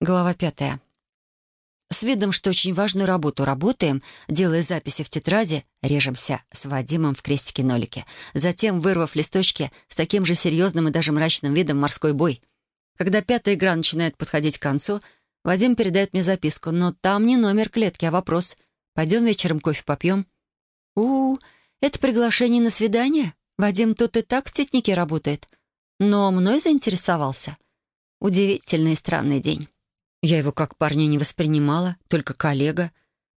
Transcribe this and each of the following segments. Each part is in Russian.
Глава пятая. С видом, что очень важную работу работаем, делая записи в тетради, режемся с Вадимом в крестике-нолике. Затем, вырвав листочки, с таким же серьезным и даже мрачным видом морской бой. Когда пятая игра начинает подходить к концу, Вадим передает мне записку, но там не номер клетки, а вопрос. «Пойдем вечером кофе попьем?» у, -у это приглашение на свидание? Вадим тут и так в цветнике работает. Но мной заинтересовался. Удивительный и странный день. Я его как парня не воспринимала, только коллега.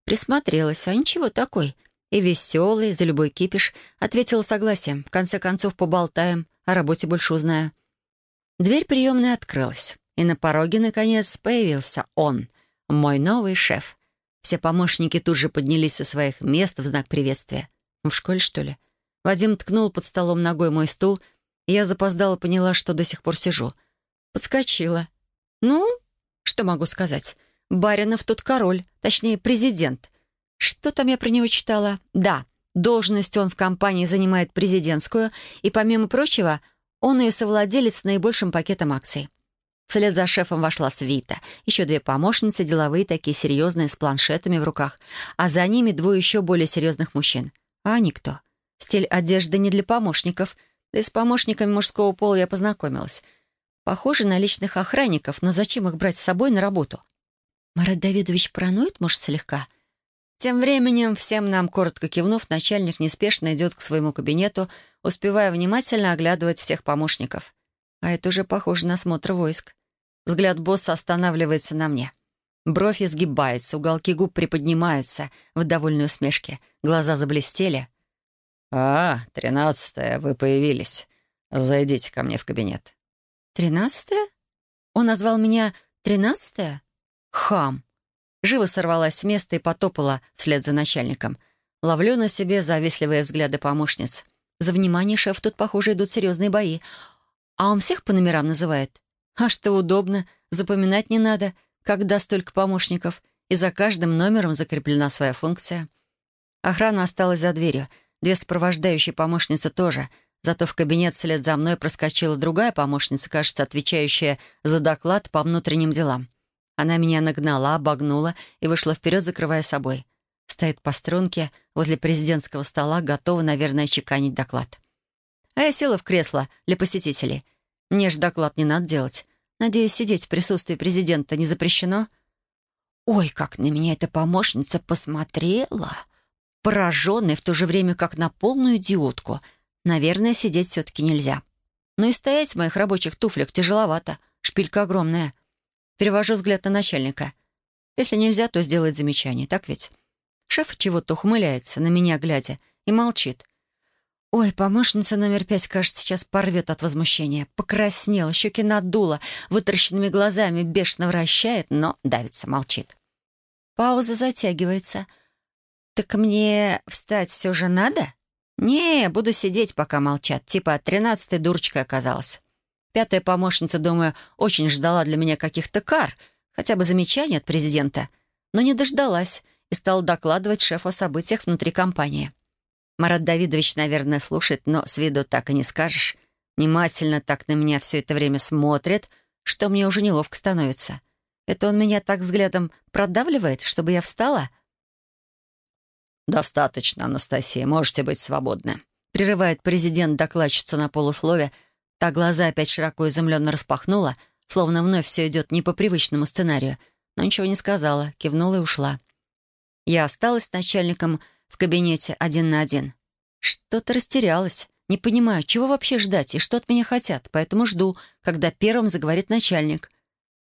Присмотрелась, а ничего такой. И веселый, за любой кипиш. Ответила согласием. В конце концов, поболтаем, о работе больше узнаю. Дверь приемной открылась, и на пороге, наконец, появился он, мой новый шеф. Все помощники тут же поднялись со своих мест в знак приветствия. В школе, что ли? Вадим ткнул под столом ногой мой стул, и я запоздала поняла, что до сих пор сижу. Подскочила. «Ну, что могу сказать? Баринов тут король, точнее, президент. Что там я про него читала? Да, должность он в компании занимает президентскую, и, помимо прочего, он ее совладелец с наибольшим пакетом акций. Вслед за шефом вошла свита. Еще две помощницы, деловые, такие серьезные, с планшетами в руках. А за ними двое еще более серьезных мужчин. А никто. Стиль одежды не для помощников. Да и с помощниками мужского пола я познакомилась — Похожи на личных охранников, но зачем их брать с собой на работу? Марат Давидович параноид, может, слегка? Тем временем, всем нам коротко кивнув, начальник неспешно идет к своему кабинету, успевая внимательно оглядывать всех помощников. А это уже похоже на смотр войск. Взгляд босса останавливается на мне. Бровь изгибается, уголки губ приподнимаются в довольной усмешке. Глаза заблестели. «А, тринадцатая, вы появились. Зайдите ко мне в кабинет». «Тринадцатая? Он назвал меня тринадцатая? Хам!» Живо сорвалась с места и потопала вслед за начальником. Ловлю на себе завистливые взгляды помощниц. За внимание шеф тут, похоже, идут серьезные бои. А он всех по номерам называет. А что удобно, запоминать не надо, когда столько помощников, и за каждым номером закреплена своя функция. Охрана осталась за дверью. Две сопровождающие помощницы тоже — Зато в кабинет вслед за мной проскочила другая помощница, кажется, отвечающая за доклад по внутренним делам. Она меня нагнала, обогнула и вышла вперед, закрывая собой. Стоит по струнке возле президентского стола, готова, наверное, чеканить доклад. А я села в кресло для посетителей. Мне же доклад не надо делать. Надеюсь, сидеть в присутствии президента не запрещено? Ой, как на меня эта помощница посмотрела! Пораженная в то же время, как на полную идиотку — Наверное, сидеть все-таки нельзя. Но и стоять в моих рабочих туфлях тяжеловато. Шпилька огромная. Перевожу взгляд на начальника. Если нельзя, то сделает замечание, так ведь? Шеф чего-то ухмыляется, на меня глядя, и молчит. Ой, помощница номер пять, кажется, сейчас порвет от возмущения. Покраснела, щеки надула, вытаращенными глазами бешено вращает, но давится, молчит. Пауза затягивается. «Так мне встать все же надо?» «Не, буду сидеть, пока молчат. Типа тринадцатой дурочкой оказалась. Пятая помощница, думаю, очень ждала для меня каких-то кар, хотя бы замечаний от президента, но не дождалась и стала докладывать шефу о событиях внутри компании. Марат Давидович, наверное, слушает, но с виду так и не скажешь. Внимательно так на меня все это время смотрит, что мне уже неловко становится. Это он меня так взглядом продавливает, чтобы я встала?» «Достаточно, Анастасия, можете быть свободны», — прерывает президент докладчица на полуслове. Та глаза опять широко изумленно распахнула, словно вновь все идет не по привычному сценарию, но ничего не сказала, кивнула и ушла. Я осталась с начальником в кабинете один на один. Что-то растерялась. Не понимаю, чего вообще ждать и что от меня хотят, поэтому жду, когда первым заговорит начальник.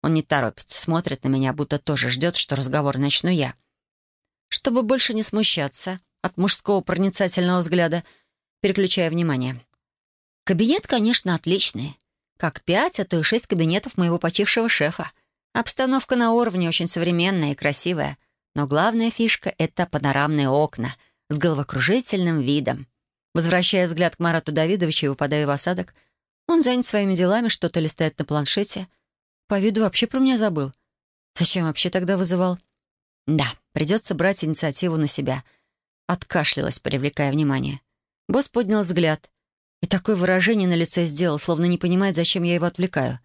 Он не торопится, смотрит на меня, будто тоже ждет, что разговор начну я. Чтобы больше не смущаться от мужского проницательного взгляда, переключая внимание. Кабинет, конечно, отличный. Как пять, а то и шесть кабинетов моего почившего шефа. Обстановка на уровне очень современная и красивая. Но главная фишка — это панорамные окна с головокружительным видом. Возвращая взгляд к Марату Давидовичу и выпадая в осадок, он занят своими делами, что-то листает на планшете. По виду вообще про меня забыл. Зачем вообще тогда вызывал? Да, придется брать инициативу на себя. Откашлялась, привлекая внимание. Босс поднял взгляд. И такое выражение на лице сделал, словно не понимает, зачем я его отвлекаю.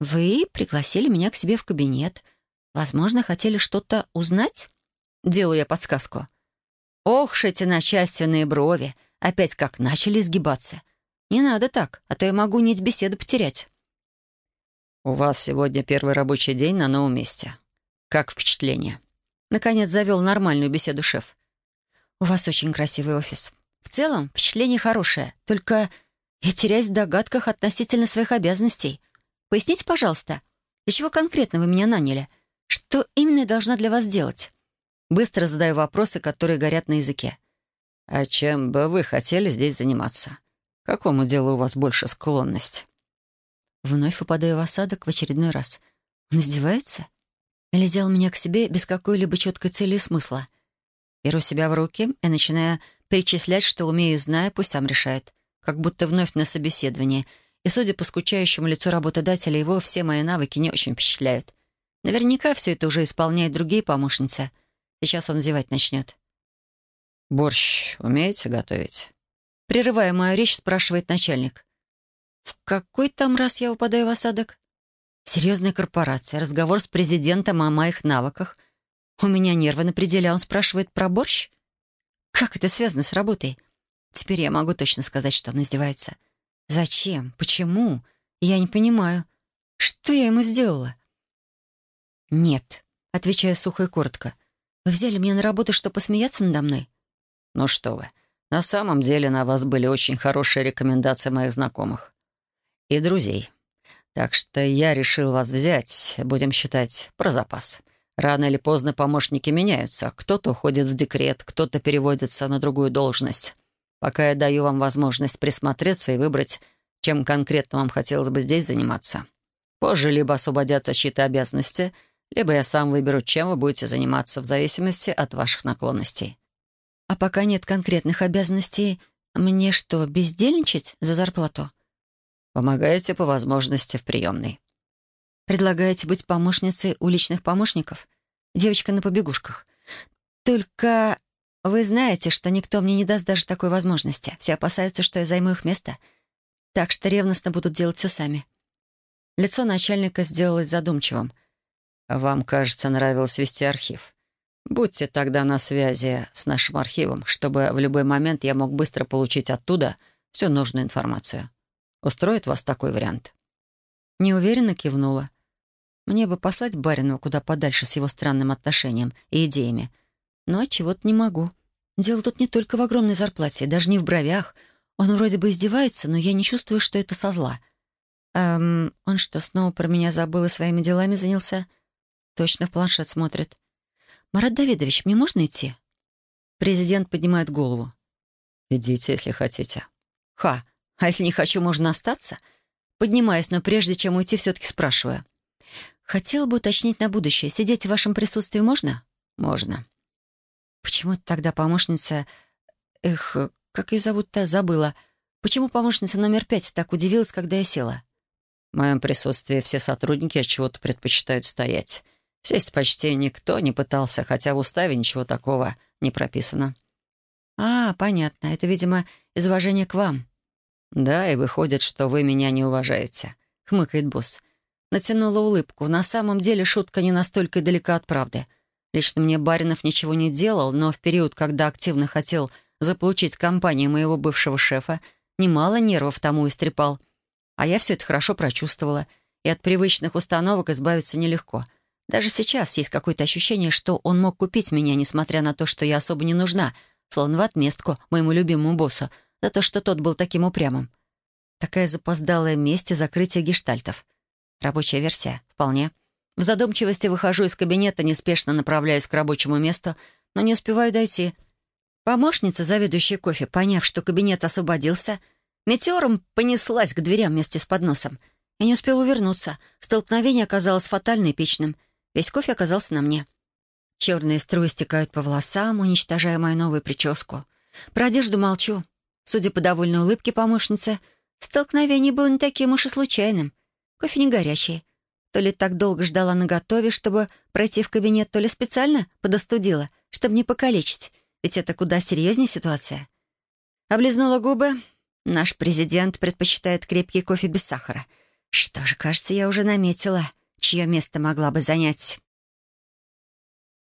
«Вы пригласили меня к себе в кабинет. Возможно, хотели что-то узнать?» Делаю я подсказку. «Ох ж эти начальственные брови! Опять как начали сгибаться. Не надо так, а то я могу нить беседы потерять». «У вас сегодня первый рабочий день на новом месте. Как впечатление?» Наконец завел нормальную беседу шеф. «У вас очень красивый офис. В целом, впечатление хорошее, только я теряюсь в догадках относительно своих обязанностей. Поясните, пожалуйста, для чего конкретно вы меня наняли? Что именно я должна для вас делать?» Быстро задаю вопросы, которые горят на языке. «А чем бы вы хотели здесь заниматься? Какому делу у вас больше склонность?» Вновь упадаю в осадок в очередной раз. Он издевается? Или взял меня к себе без какой-либо четкой цели и смысла? Беру себя в руки и начинаю перечислять, что умею и знаю, пусть сам решает. Как будто вновь на собеседовании. И, судя по скучающему лицу работодателя, его все мои навыки не очень впечатляют. Наверняка все это уже исполняют другие помощницы. Сейчас он зевать начнет. «Борщ умеете готовить?» Прерывая мою речь, спрашивает начальник. В какой там раз я упадаю в осадок? Серьезная корпорация, разговор с президентом о моих навыках. У меня нервы на пределе, а он спрашивает про борщ? Как это связано с работой? Теперь я могу точно сказать, что он издевается. Зачем? Почему? Я не понимаю. Что я ему сделала? «Нет», — отвечаю сухо и коротко. «Вы взяли меня на работу, чтобы посмеяться надо мной?» «Ну что вы, на самом деле на вас были очень хорошие рекомендации моих знакомых и друзей. Так что я решил вас взять, будем считать, про запас. Рано или поздно помощники меняются. Кто-то уходит в декрет, кто-то переводится на другую должность. Пока я даю вам возможность присмотреться и выбрать, чем конкретно вам хотелось бы здесь заниматься. Позже либо освободятся чьи-то обязанности, либо я сам выберу, чем вы будете заниматься в зависимости от ваших наклонностей. А пока нет конкретных обязанностей, мне что, бездельничать за зарплату? Помогаете по возможности в приемной. Предлагаете быть помощницей уличных помощников? Девочка на побегушках. Только вы знаете, что никто мне не даст даже такой возможности. Все опасаются, что я займу их место. Так что ревностно будут делать все сами. Лицо начальника сделалось задумчивым. «Вам, кажется, нравилось вести архив. Будьте тогда на связи с нашим архивом, чтобы в любой момент я мог быстро получить оттуда всю нужную информацию. Устроит вас такой вариант?» Неуверенно кивнула. Мне бы послать Баринова куда подальше с его странным отношением и идеями. Но чего-то не могу. Дело тут не только в огромной зарплате, даже не в бровях. Он вроде бы издевается, но я не чувствую, что это со зла. Эм, он что, снова про меня забыл и своими делами занялся? Точно в планшет смотрит. «Марат Давидович, мне можно идти?» Президент поднимает голову. «Идите, если хотите». «Ха! А если не хочу, можно остаться? Поднимаюсь, но прежде чем уйти, все-таки спрашиваю. Хотела бы уточнить на будущее. Сидеть в вашем присутствии можно? Можно. Почему тогда помощница... Эх, как ее зовут-то? Забыла. Почему помощница номер пять так удивилась, когда я села? В моем присутствии все сотрудники от чего-то предпочитают стоять. Сесть почти никто не пытался, хотя в уставе ничего такого не прописано. А, понятно. Это, видимо, из уважения к вам. «Да, и выходит, что вы меня не уважаете», — хмыкает босс. Натянула улыбку. На самом деле шутка не настолько далека от правды. Лично мне Баринов ничего не делал, но в период, когда активно хотел заполучить компанию моего бывшего шефа, немало нервов тому истрепал. А я все это хорошо прочувствовала, и от привычных установок избавиться нелегко. Даже сейчас есть какое-то ощущение, что он мог купить меня, несмотря на то, что я особо не нужна, словно в отместку моему любимому боссу — за то, что тот был таким упрямым. Такая запоздалая месть и закрытие гештальтов. Рабочая версия, вполне. В задумчивости выхожу из кабинета, неспешно направляюсь к рабочему месту, но не успеваю дойти. Помощница, заведующая кофе, поняв, что кабинет освободился, метеором понеслась к дверям вместе с подносом. Я не успел увернуться. Столкновение оказалось фатально эпичным. Весь кофе оказался на мне. Черные струи стекают по волосам, уничтожая мою новую прическу. Про одежду молчу. Судя по довольной улыбке помощницы, столкновение было не таким уж и случайным. Кофе не горячий. То ли так долго ждала на готове, чтобы пройти в кабинет, то ли специально подостудила, чтобы не покалечить, ведь это куда серьезнее ситуация. Облизнула губы. Наш президент предпочитает крепкий кофе без сахара. Что же, кажется, я уже наметила, чье место могла бы занять